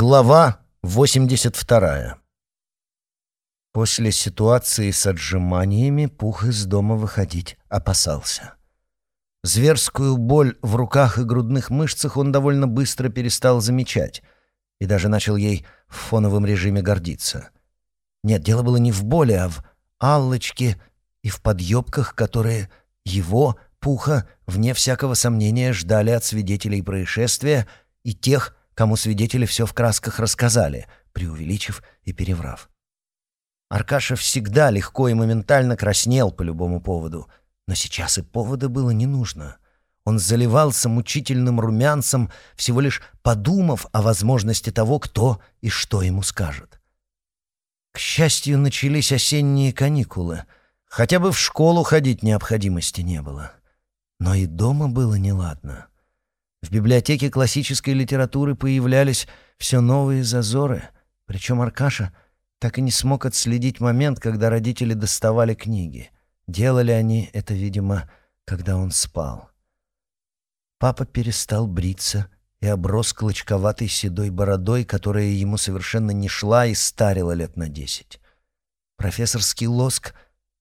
Глава 82. После ситуации с отжиманиями Пух из дома выходить опасался. Зверскую боль в руках и грудных мышцах он довольно быстро перестал замечать и даже начал ей в фоновом режиме гордиться. Нет, дело было не в боли, а в аллочке и в подъебках, которые его, Пуха, вне всякого сомнения, ждали от свидетелей происшествия и тех, кому свидетели все в красках рассказали, преувеличив и переврав. Аркаша всегда легко и моментально краснел по любому поводу, но сейчас и повода было не нужно. Он заливался мучительным румянцем, всего лишь подумав о возможности того, кто и что ему скажет. К счастью, начались осенние каникулы. Хотя бы в школу ходить необходимости не было. Но и дома было неладно. В библиотеке классической литературы появлялись все новые зазоры, причем Аркаша так и не смог отследить момент, когда родители доставали книги. Делали они это, видимо, когда он спал. Папа перестал бриться и оброс клочковатой седой бородой, которая ему совершенно не шла и старила лет на десять. Профессорский лоск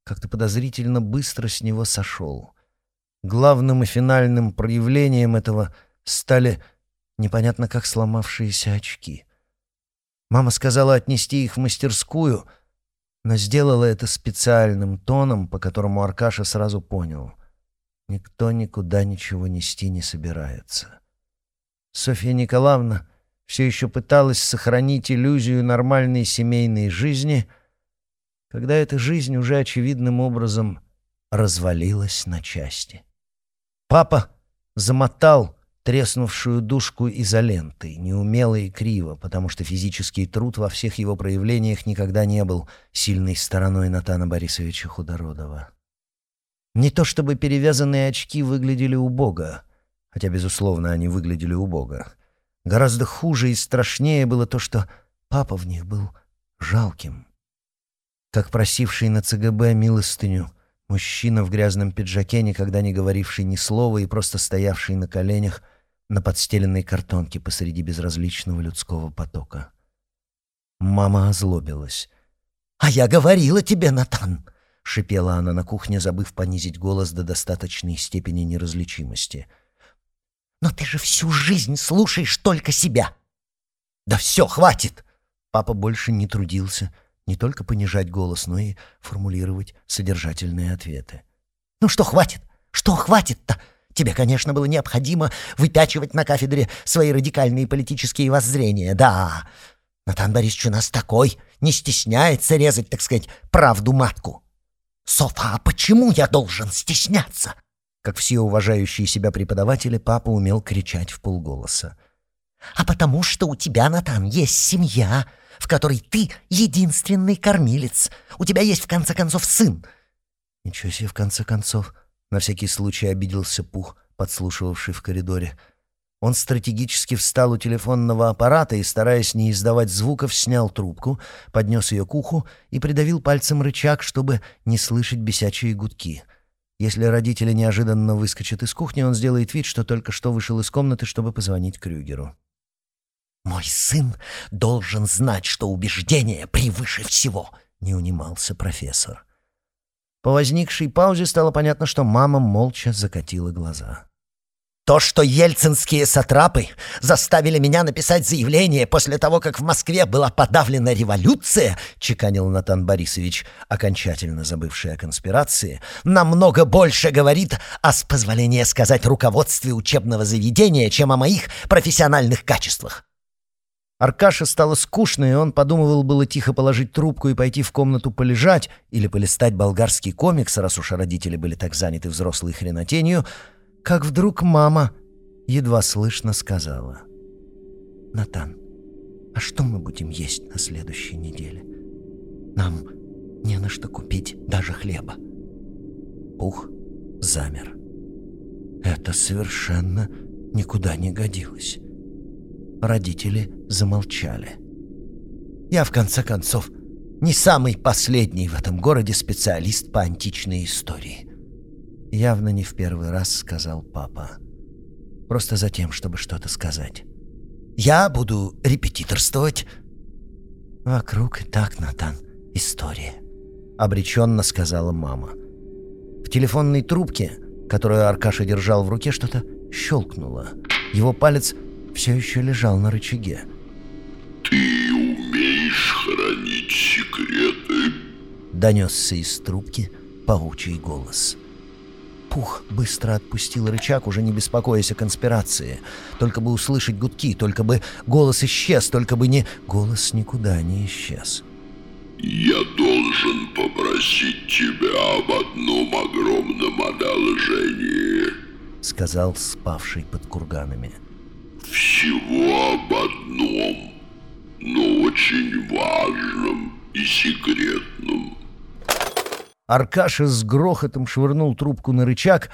как-то подозрительно быстро с него сошел. Главным и финальным проявлением этого — стали непонятно как сломавшиеся очки. Мама сказала отнести их в мастерскую, но сделала это специальным тоном, по которому Аркаша сразу понял. Никто никуда ничего нести не собирается. Софья Николаевна все еще пыталась сохранить иллюзию нормальной семейной жизни, когда эта жизнь уже очевидным образом развалилась на части. Папа замотал треснувшую душку изолентой, неумело и криво, потому что физический труд во всех его проявлениях никогда не был сильной стороной Натана Борисовича Худородова. Не то чтобы перевязанные очки выглядели убого, хотя, безусловно, они выглядели убого. Гораздо хуже и страшнее было то, что папа в них был жалким. Как просивший на ЦГБ милостыню мужчина в грязном пиджаке, никогда не говоривший ни слова и просто стоявший на коленях — на подстеленной картонке посреди безразличного людского потока. Мама озлобилась. «А я говорила тебе, Натан!» — шипела она на кухне, забыв понизить голос до достаточной степени неразличимости. «Но ты же всю жизнь слушаешь только себя!» «Да все, хватит!» Папа больше не трудился не только понижать голос, но и формулировать содержательные ответы. «Ну что хватит? Что хватит-то?» Тебе, конечно, было необходимо выпячивать на кафедре свои радикальные политические воззрения. Да, Натан Борисович у нас такой, не стесняется резать, так сказать, правду матку. Софа, а почему я должен стесняться? Как все уважающие себя преподаватели, папа умел кричать в полголоса. А потому что у тебя, Натан, есть семья, в которой ты единственный кормилец. У тебя есть, в конце концов, сын. Ничего себе, в конце концов. На всякий случай обиделся Пух, подслушивавший в коридоре. Он стратегически встал у телефонного аппарата и, стараясь не издавать звуков, снял трубку, поднес ее к уху и придавил пальцем рычаг, чтобы не слышать бесячие гудки. Если родители неожиданно выскочат из кухни, он сделает вид, что только что вышел из комнаты, чтобы позвонить Крюгеру. «Мой сын должен знать, что убеждение превыше всего», — не унимался профессор. По возникшей паузе стало понятно, что мама молча закатила глаза. То, что ельцинские сатрапы заставили меня написать заявление после того, как в Москве была подавлена революция, чеканил Натан Борисович, окончательно забывший о конспирации, намного больше говорит о, с позволения сказать, руководстве учебного заведения, чем о моих профессиональных качествах. Аркаше стало скучно, и он подумывал было тихо положить трубку и пойти в комнату полежать или полистать болгарский комикс, раз уж родители были так заняты взрослой хренотенью, как вдруг мама едва слышно сказала. «Натан, а что мы будем есть на следующей неделе? Нам не на что купить даже хлеба». Пух замер. Это совершенно никуда не годилось. Родители замолчали. Я, в конце концов, не самый последний в этом городе специалист по античной истории. Явно не в первый раз сказал папа. Просто за тем, чтобы что-то сказать. Я буду репетиторствовать». «Вокруг и так, Натан, история», — обреченно сказала мама. В телефонной трубке, которую Аркаша держал в руке, что-то щелкнуло. Его палец все еще лежал на рычаге. Донесся из трубки паучий голос. Пух быстро отпустил рычаг, уже не беспокоясь о конспирации. Только бы услышать гудки, только бы голос исчез, только бы не... Голос никуда не исчез. «Я должен попросить тебя об одном огромном одолжении», — сказал спавший под курганами. «Всего об одном, но очень важном и секретном». Аркаша с грохотом швырнул трубку на рычаг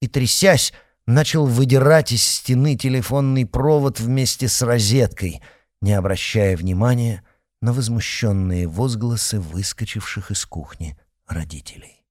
и, трясясь, начал выдирать из стены телефонный провод вместе с розеткой, не обращая внимания на возмущенные возгласы выскочивших из кухни родителей.